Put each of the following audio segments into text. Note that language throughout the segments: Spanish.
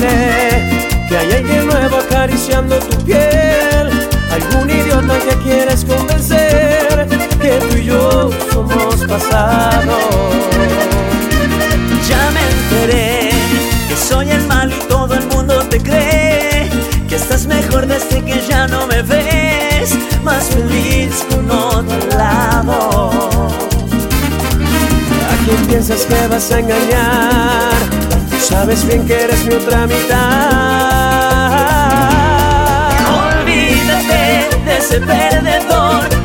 que hay alguien nuevo acariciando tu piel. Algún idiota que quieres convencer que tú y yo somos pasado. Ya me enteré que soy el mal y todo el mundo te cree que estás mejor desde que ya no me ves, más feliz con otro lado. ¿A quién piensas que vas a engañar? Sabes bien que eres mi otra mitad. Olvídate de ese perdedor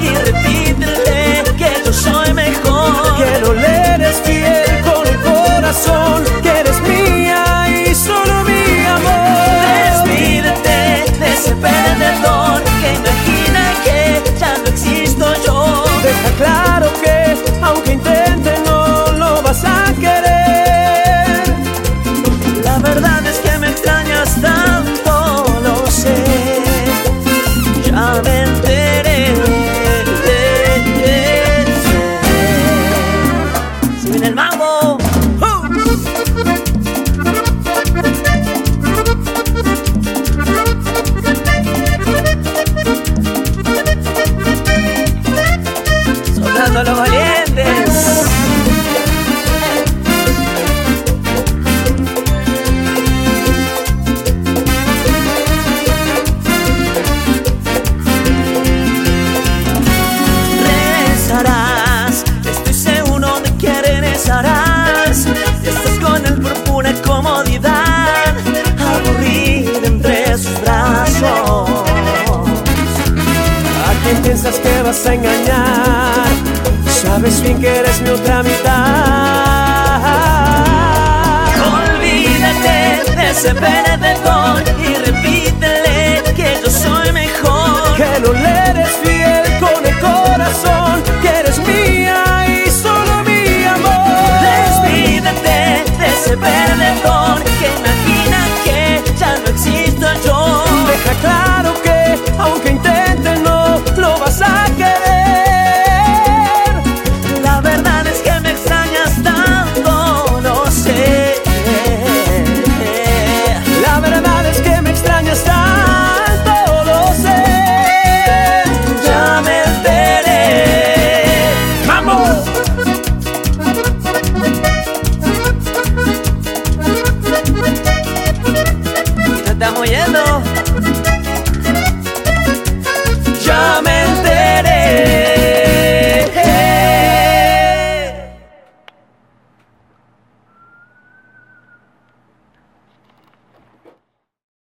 a engañar? Sabes bien que eres mi otra mitad. Olvídate de ese y